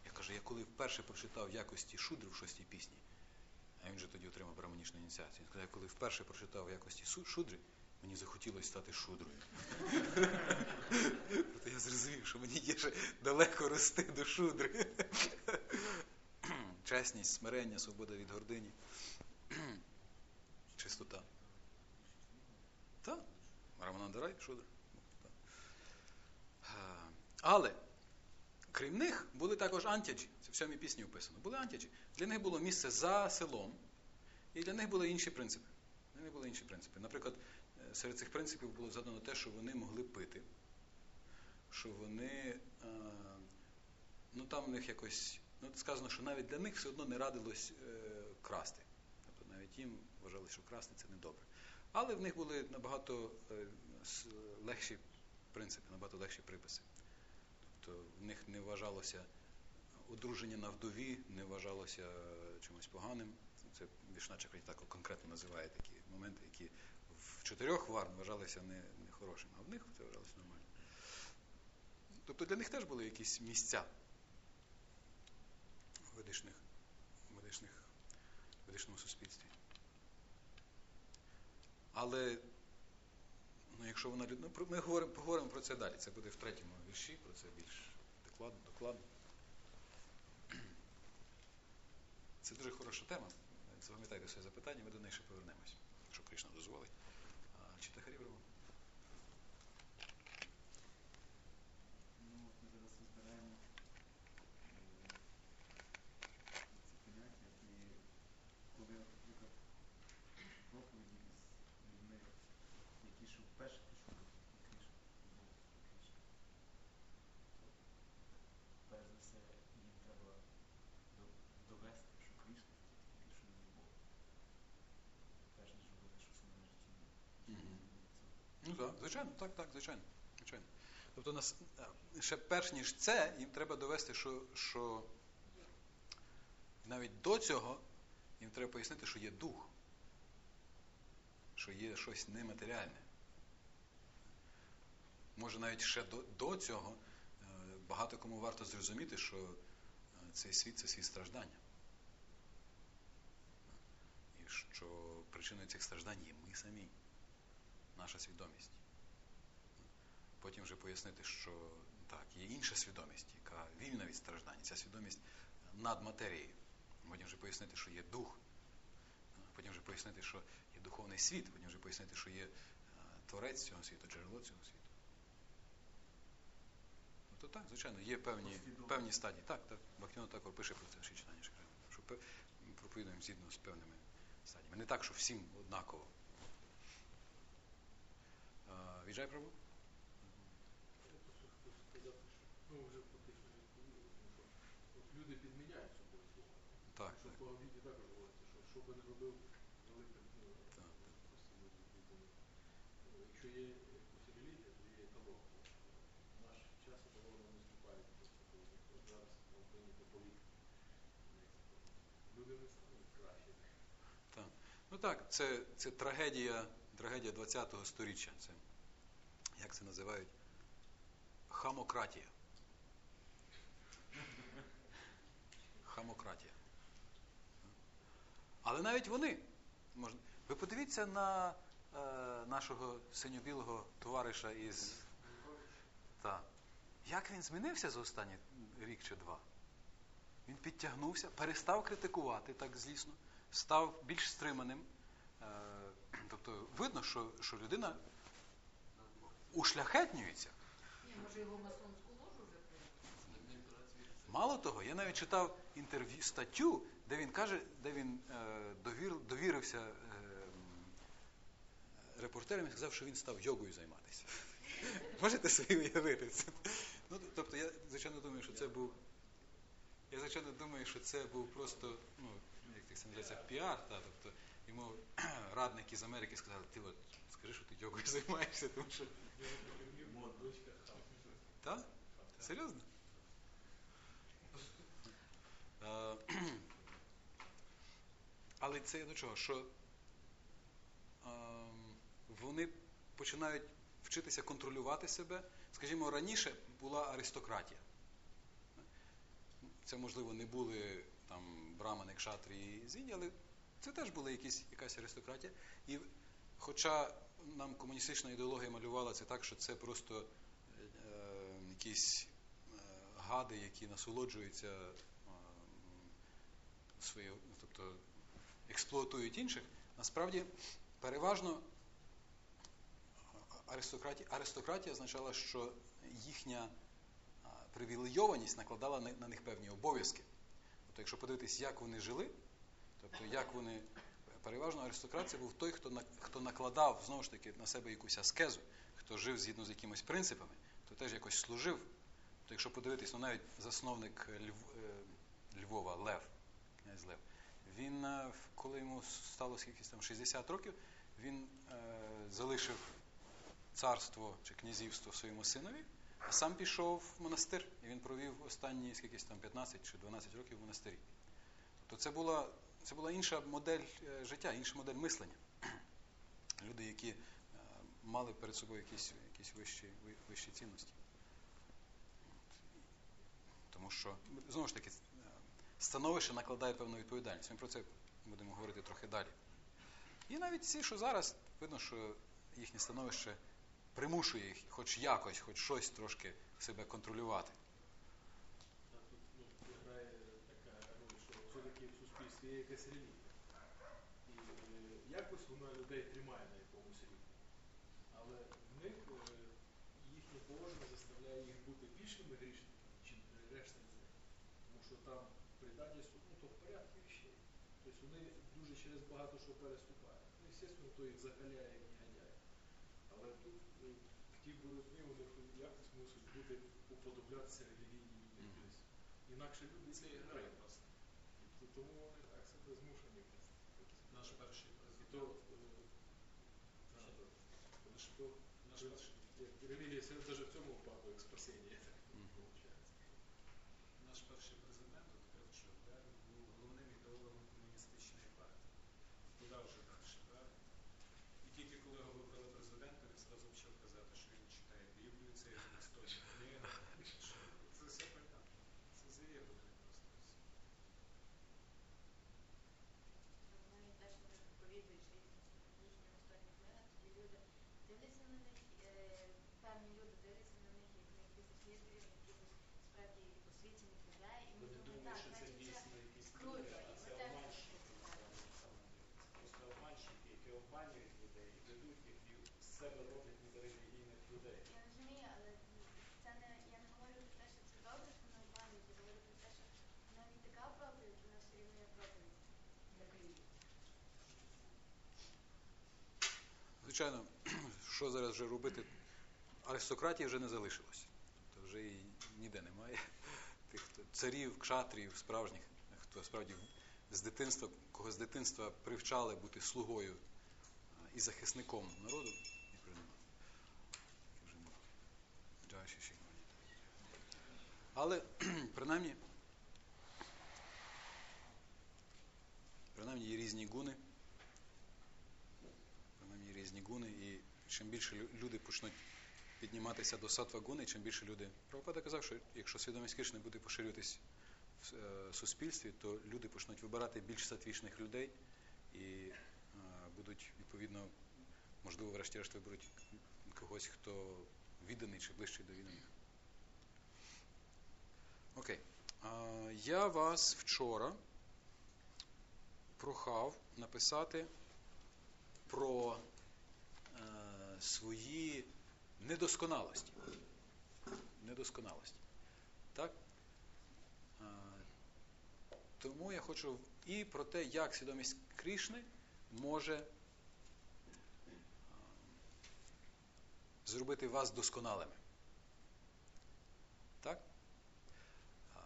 я кажу, я коли вперше прочитав якості шудри в шостій пісні, а він же тоді отримав браманічну ініціацію. Він сказав, я коли вперше прочитав якості шудри, мені захотілося стати шудрою. Тобто я зрозумів, що мені є ще далеко рости до шудри. Чесність, смирення, свобода від гордині. Чистота. Так. Раманандарай. Так. Але крім них були також антяджі. Це в сьомій пісні описано. Були антяджі. Для них було місце за селом, і для них були інші принципи. Для них були інші принципи. Наприклад, е, серед цих принципів було задано те, що вони могли пити, що вони. е, Ну там в них якось. Ну, сказано, що навіть для них все одно не радилось е, красти. Тобто навіть їм вважали, що красти це недобре. Але в них були набагато е, легші принципи, набагато легші приписи. Тобто в них не вважалося одруження на вдові, не вважалося е, чимось поганим. Це Вішна Чакрі так конкретно називає такі моменти, які в чотирьох варн вважалися не, не хорошими, а в них це вважалося нормально. Тобто для них теж були якісь місця ведичних, в ведичному суспільстві. Але ну, якщо вона люд- ну, ми говоримо, поговоримо про це далі. Це буде в третьому вірші, про це більш докладно. докладно. Це дуже хороша тема. Запам'ятайте своє запитання, ми до неї ще повернемось, якщо Кришна дозволить. А, Чита Харіброва? Ну, от ми зараз розбираємо е, ці поняття, і коли, наприклад, проповіді з людьми, ще вперше прийшли до Кришни, до Кришни, то перш за все їм треба довести, що Кришна що є Бог. Перш ніж робити щось у моєму житті. Ну так, звичайно, так, так, звичайно. звичайно. Тобто нас е, ще перш ніж це, їм треба довести, що, що навіть до цього їм треба пояснити, що є дух, що є щось нематеріальне. Може, навіть ще до, до цього е, багато кому варто зрозуміти, що е, цей світ це світ страждання. І що причиною цих страждань є ми самі наша свідомість. Потім вже пояснити, що так, є інша свідомість, яка вільна від страждань. Ця свідомість над матерією. Потім вже пояснити, що є дух. Потім вже пояснити, що є духовний світ, потім вже пояснити, що є е, творець цього світу, джерело цього світу. То так, звичайно, є певні, певні стадії. Так, так. Бахтіно також пише про це в читання що ми проповідуємо згідно з певними стадіями. Не так, що всім однаково. Віджай що ну, вже фактично люди підміняють собою слово. Так, Що по обіді також говориться, що що би не робив великим ну, Так, так. просто люди віддані. Ну, Якщо є якась релігія, то є еталон. В наш час еталоном виступають просто коли от зараз на Україні то політики. Кращими. Ну так, це, це трагедія, трагедія 20-го сторіччя. Це, як це називають? Хамократія. Хамократія. Але навіть вони. Можна... Ви подивіться на е, нашого синьо-білого товариша із. Та. Як він змінився за останні рік чи два? Він підтягнувся, перестав критикувати так злісно, став більш стриманим. Е, Тобто видно, що, що людина ушляхетнюється. Може його масонську ложу вже? Мало того, я навіть читав інтерв'ю статтю, де він каже, де він е, довір, довірився е, репортерам і сказав, що він став йогою займатися. Можете собі уявити це? Ну, тобто, я звичайно думаю, що це був. Я звичайно думаю, що це був просто, ну, як це називається, піар, та, тобто йому радники з Америки сказали, ти от скажи, що ти йогою займаєшся, тому що. Так? Серйозно? Е, Але це до чого? Що ем, вони починають вчитися контролювати себе. Скажімо, раніше була аристократія. Це, можливо, не були там брамани, кшатрі з Індії, але це теж була якісь, якась аристократія. І хоча нам комуністична ідеологія малювала це так, що це просто е, якісь е, гади, які насолоджуються е, своєю, тобто експлуатують інших, насправді переважно аристократія, аристократія означала, що їхня привілейованість накладала на, них певні обов'язки. Тобто, якщо подивитись, як вони жили, тобто як вони переважно аристократ був той, хто хто накладав знову ж таки на себе якусь аскезу, хто жив згідно з якимись принципами, то теж якось служив. То якщо подивитись, ну навіть засновник Льв, е, Львова, Лев, князь Лев, він, е, коли йому стало скільки там 60 років, він е, залишив царство чи князівство своєму синові, сам пішов в монастир, і він провів останні скільки там 15 чи 12 років в монастирі. Тобто це була, це була інша модель е, життя, інша модель мислення. Люди, які е, мали перед собою якісь, якісь вищі, вищі цінності. Тому що, знову ж таки, е, становище накладає певну відповідальність. Ми про це будемо говорити трохи далі. І навіть ці, що зараз, видно, що їхнє становище примушує їх хоч якось, хоч щось трошки себе контролювати. А тут ну, така роль, що все-таки в суспільстві є якась релігія. І е, якось вона людей тримає на якомусь рівні. Але в них е, їхнє положення заставляє їх бути більшими грішниками, чим решта людей. Тому що там предательство, ну в порядку вещей. Тобто вони дуже через багато що переступають. Ну, звісно, то їх закаляє. Але тут в тій боротьбі них якось мусить бути уподоблятися релігійній. Тобто Інакше люди Це грають. просто. Тому вони так себе змушені. Наш перший президент. Наш перший, релігія навіть в цьому випадку як спасіння. Наш перший президент, Кравчук, був головним ідеологом комуністичної партії. Туди вже далі, правильно? І тільки коли його вибрали президентом, він зразу почав казати, що він читає Біблію, це є настольна книга. що Це все понятно. Це заєбано просто. Обманщики. які обманюють людей і ведуть їх і з себе роблять релігійних людей. Я розумію, але це не я не говорю про те, що це добре, що вони обманюють, я говорю про те, що навіть така проповідь, вона все рівно є проповідь. Звичайно, що зараз вже робити? Аристократії вже не залишилось. Тобто вже і ніде немає. Тих хто царів, кшатрів, справжніх, хто справді з дитинства, кого з дитинства привчали бути слугою і захисником народу, їх вже немає. Їх вже немає. Дякую, ще ще. Але принаймні, принаймні є різні гуни. Принаймні є різні гуни, і чим більше лю- люди почнуть підніматися до сатва гуни, чим більше люди. Прабхупада казав, що якщо свідомість Кришни буде поширюватись в е, суспільстві, то люди почнуть вибирати більш сатвічних людей і е, будуть відповідно, можливо, врешті-решт виберуть когось, хто відданий чи ближчий до відданих. Окей. Я вас вчора прохав написати про е, свої недосконалості. Недосконалості. Так? Е, тому я хочу і про те, як свідомість Крішни може е, зробити вас досконалими. Так? Е,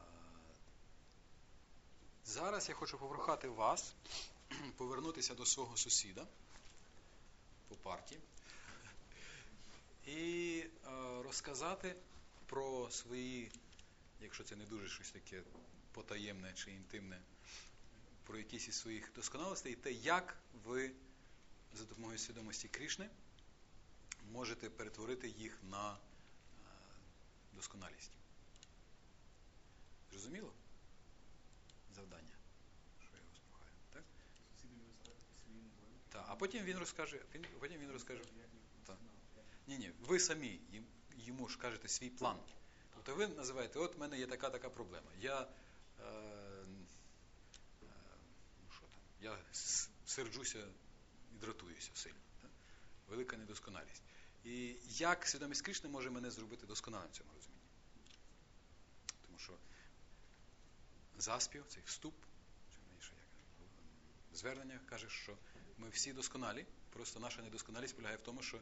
Зараз я хочу попрохати вас повернутися до свого сусіда по парті і е, розказати про свої, якщо це не дуже щось таке потаємне чи інтимне, про якісь із своїх досконалостей і те, як ви за допомогою свідомості Крішни можете перетворити їх на е, досконалість. Зрозуміло? Завдання, що я вас прохаю. Так? Та, а потім він розкаже, він, потім він розкаже. Так. Ні, ні, ви самі йому ж кажете свій план. Тобто ви називаєте, от в мене є така така проблема. Я, е, е, там, я серджуся і дратуюся сильно. Так? Велика недосконалість. І як свідомість Кришни може мене зробити досконалим в цьому розумінні? Тому що заспів, цей вступ, звернення каже, що ми всі досконалі, просто наша недосконалість полягає в тому, що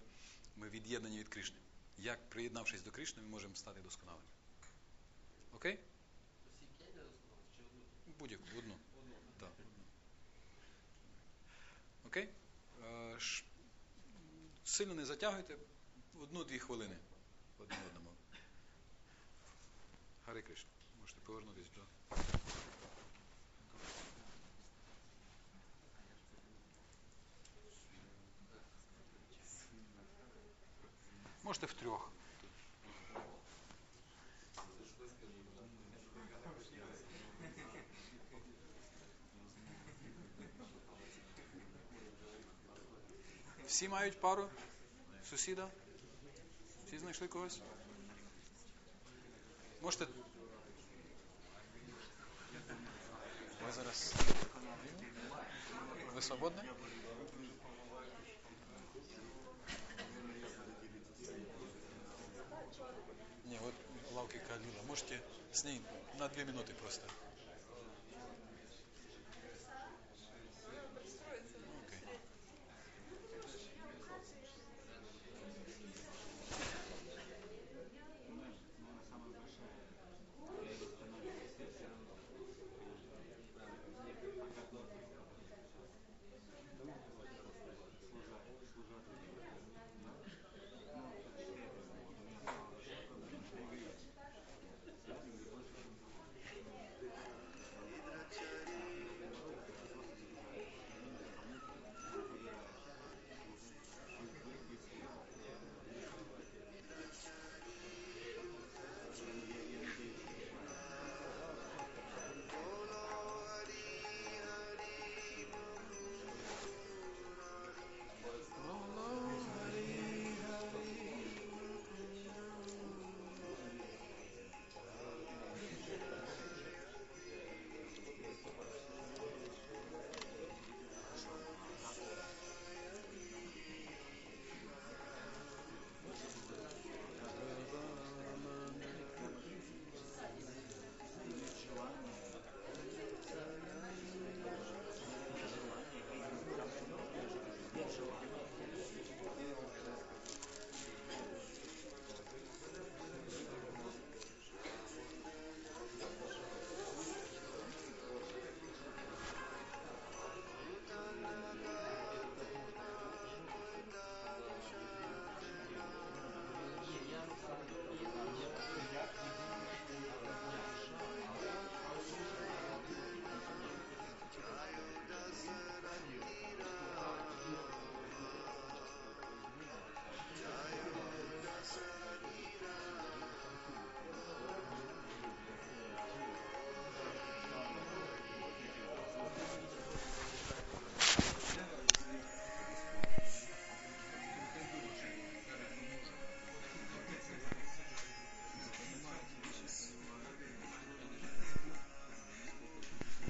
ми від'єднані від Кришни. Як приєднавшись до Кришни, ми можемо стати досконалими. Окей? Будь-яку, одну. Одну. Так. Окей? Е, Сильно не затягуйте. Одну-дві хвилини одне одному. Хари Кришна. Повернутися до. Можете втрьох. Всі мають пару сусіда? Всі знайшли когось? Можете. Ви зараз. Ви свободні? Не, вот лавки Калила. Можете с ней на две минуты просто. служа, служати